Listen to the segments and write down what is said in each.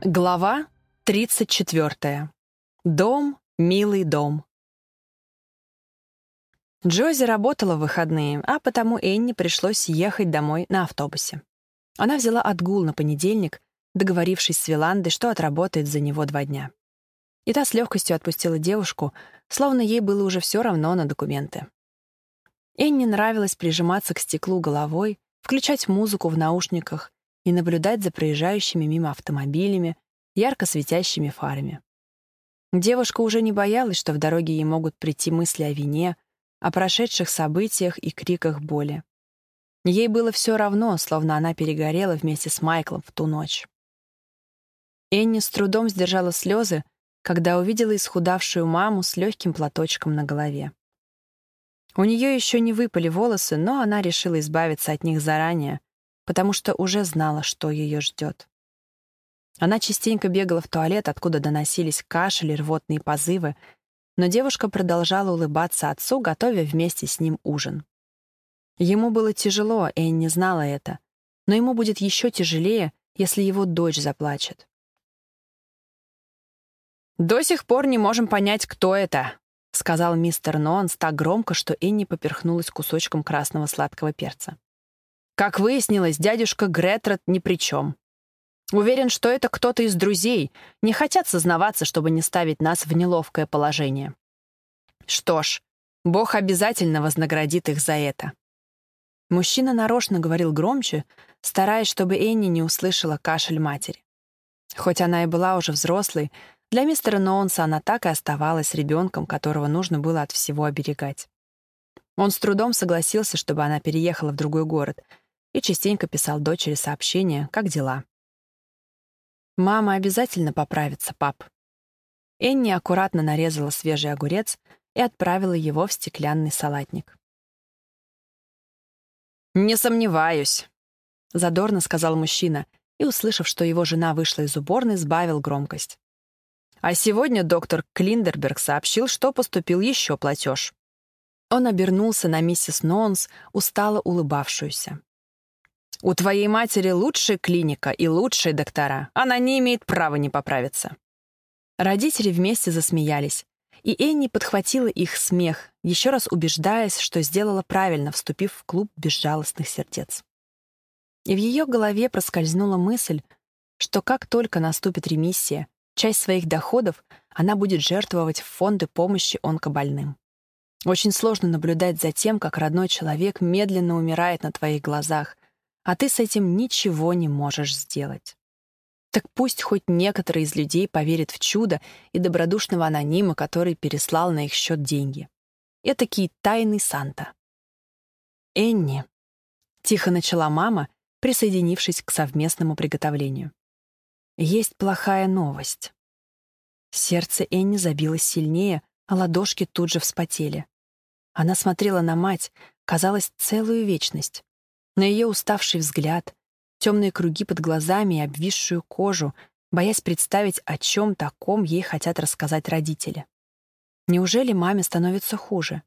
Глава 34. Дом, милый дом. Джози работала в выходные, а потому Энни пришлось ехать домой на автобусе. Она взяла отгул на понедельник, договорившись с Виландой, что отработает за него два дня. И та с легкостью отпустила девушку, словно ей было уже все равно на документы. Энни нравилось прижиматься к стеклу головой, включать музыку в наушниках и наблюдать за проезжающими мимо автомобилями, ярко светящими фарами. Девушка уже не боялась, что в дороге ей могут прийти мысли о вине, о прошедших событиях и криках боли. Ей было все равно, словно она перегорела вместе с Майклом в ту ночь. Энни с трудом сдержала слезы, когда увидела исхудавшую маму с легким платочком на голове. У нее еще не выпали волосы, но она решила избавиться от них заранее, потому что уже знала, что ее ждет. Она частенько бегала в туалет, откуда доносились кашель и рвотные позывы, но девушка продолжала улыбаться отцу, готовя вместе с ним ужин. Ему было тяжело, Энни знала это, но ему будет еще тяжелее, если его дочь заплачет. «До сих пор не можем понять, кто это», — сказал мистер Ноанс так громко, что Энни поперхнулась кусочком красного сладкого перца. Как выяснилось, дядюшка Гретрот ни при чем. Уверен, что это кто-то из друзей, не хотят сознаваться, чтобы не ставить нас в неловкое положение. Что ж, Бог обязательно вознаградит их за это. Мужчина нарочно говорил громче, стараясь, чтобы Энни не услышала кашель матери. Хоть она и была уже взрослой, для мистера Ноунса она так и оставалась ребенком, которого нужно было от всего оберегать. Он с трудом согласился, чтобы она переехала в другой город — и частенько писал дочери сообщения «Как дела?». «Мама обязательно поправится, пап». Энни аккуратно нарезала свежий огурец и отправила его в стеклянный салатник. «Не сомневаюсь», — задорно сказал мужчина, и, услышав, что его жена вышла из уборной, сбавил громкость. А сегодня доктор Клиндерберг сообщил, что поступил еще платеж. Он обернулся на миссис Нонс, устало улыбавшуюся. У твоей матери лучшая клиника и лучшие доктора. Она не имеет права не поправиться». Родители вместе засмеялись, и Энни подхватила их смех, еще раз убеждаясь, что сделала правильно, вступив в клуб безжалостных сердец. И в ее голове проскользнула мысль, что как только наступит ремиссия, часть своих доходов она будет жертвовать в фонды помощи онкобольным. Очень сложно наблюдать за тем, как родной человек медленно умирает на твоих глазах, а ты с этим ничего не можешь сделать. Так пусть хоть некоторые из людей поверят в чудо и добродушного анонима, который переслал на их счет деньги. Этакий тайный Санта. «Энни», — тихо начала мама, присоединившись к совместному приготовлению. «Есть плохая новость». Сердце Энни забилось сильнее, а ладошки тут же вспотели. Она смотрела на мать, казалось, целую вечность. На ее уставший взгляд, темные круги под глазами и обвисшую кожу, боясь представить, о чем таком ей хотят рассказать родители. Неужели маме становится хуже?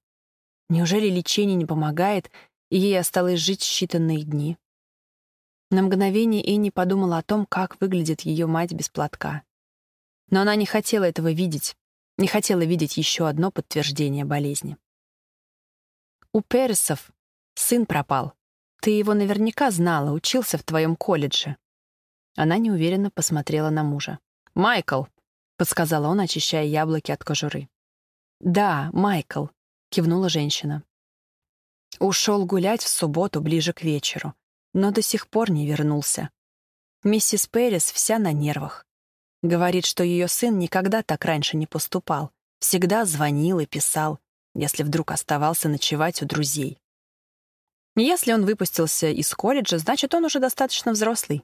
Неужели лечение не помогает, и ей осталось жить считанные дни? На мгновение Энни подумала о том, как выглядит ее мать без платка. Но она не хотела этого видеть, не хотела видеть еще одно подтверждение болезни. У Пересов сын пропал, ты его наверняка знала, учился в твоем колледже». Она неуверенно посмотрела на мужа. «Майкл», — подсказал он, очищая яблоки от кожуры. «Да, Майкл», — кивнула женщина. Ушел гулять в субботу ближе к вечеру, но до сих пор не вернулся. Миссис Перрис вся на нервах. Говорит, что ее сын никогда так раньше не поступал, всегда звонил и писал, если вдруг оставался ночевать у друзей. Если он выпустился из колледжа, значит, он уже достаточно взрослый.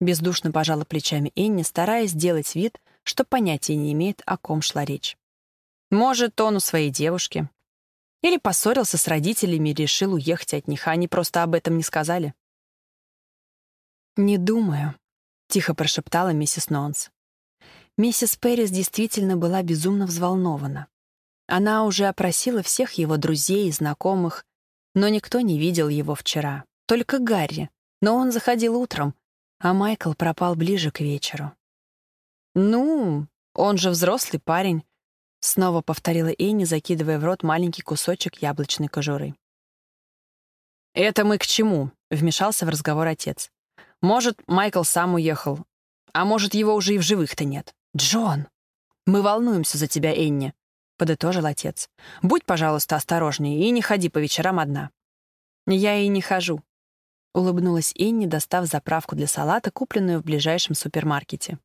Бездушно пожала плечами Энни, стараясь сделать вид, что понятия не имеет, о ком шла речь. Может, он у своей девушки. Или поссорился с родителями и решил уехать от них, а они просто об этом не сказали. «Не думаю», — тихо прошептала миссис Нонс. Миссис Перрис действительно была безумно взволнована. Она уже опросила всех его друзей и знакомых, но никто не видел его вчера. Только Гарри. Но он заходил утром, а Майкл пропал ближе к вечеру. «Ну, он же взрослый парень», — снова повторила Энни, закидывая в рот маленький кусочек яблочной кожуры. «Это мы к чему?» — вмешался в разговор отец. «Может, Майкл сам уехал, а может, его уже и в живых-то нет. Джон, мы волнуемся за тебя, Энни», — подытожил отец. «Будь, пожалуйста, осторожнее и не ходи по вечерам одна». «Я и не хожу», — улыбнулась Энни, достав заправку для салата, купленную в ближайшем супермаркете.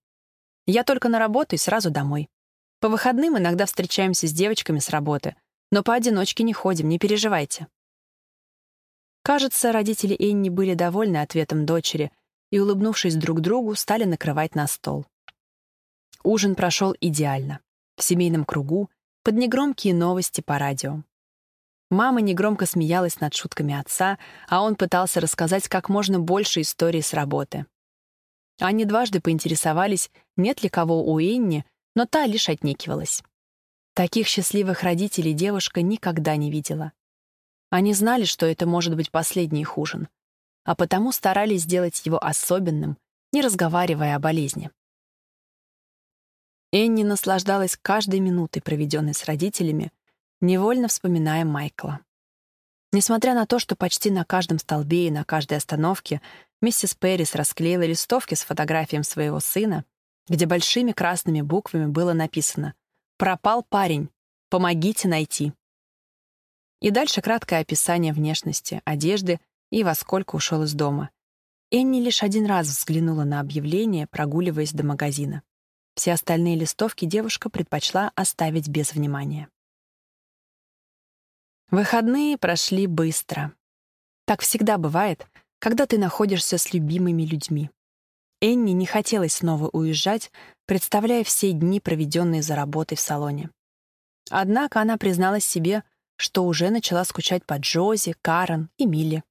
«Я только на работу и сразу домой. По выходным иногда встречаемся с девочками с работы, но поодиночке не ходим, не переживайте». Кажется, родители Энни были довольны ответом дочери и, улыбнувшись друг другу, стали накрывать на стол. Ужин прошел идеально, в семейном кругу, под негромкие новости по радио. Мама негромко смеялась над шутками отца, а он пытался рассказать как можно больше историй с работы. Они дважды поинтересовались, нет ли кого у Энни, но та лишь отнекивалась. Таких счастливых родителей девушка никогда не видела. Они знали, что это может быть последний их ужин, а потому старались сделать его особенным, не разговаривая о болезни. Энни наслаждалась каждой минутой, проведенной с родителями, невольно вспоминая Майкла. Несмотря на то, что почти на каждом столбе и на каждой остановке миссис Перрис расклеила листовки с фотографией своего сына, где большими красными буквами было написано «Пропал парень, помогите найти». И дальше краткое описание внешности, одежды и во сколько ушел из дома. Энни лишь один раз взглянула на объявление, прогуливаясь до магазина. Все остальные листовки девушка предпочла оставить без внимания. Выходные прошли быстро. Так всегда бывает, когда ты находишься с любимыми людьми. Энни не хотелось снова уезжать, представляя все дни, проведенные за работой в салоне. Однако она призналась себе, что уже начала скучать по Джози, Карен и Милли.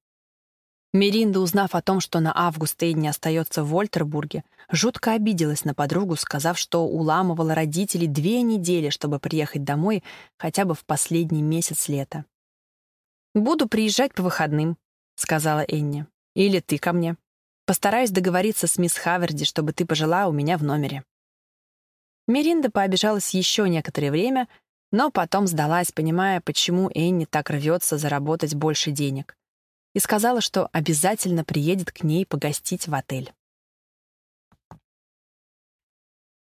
Меринда, узнав о том, что на август Эдни остается в Вольтербурге, жутко обиделась на подругу, сказав, что уламывала родителей две недели, чтобы приехать домой хотя бы в последний месяц лета. «Буду приезжать по выходным», — сказала Энни. «Или ты ко мне. Постараюсь договориться с мисс Хаверди, чтобы ты пожила у меня в номере». Меринда пообижалась еще некоторое время, но потом сдалась, понимая, почему Энни так рвется заработать больше денег, и сказала, что обязательно приедет к ней погостить в отель.